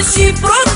Перші про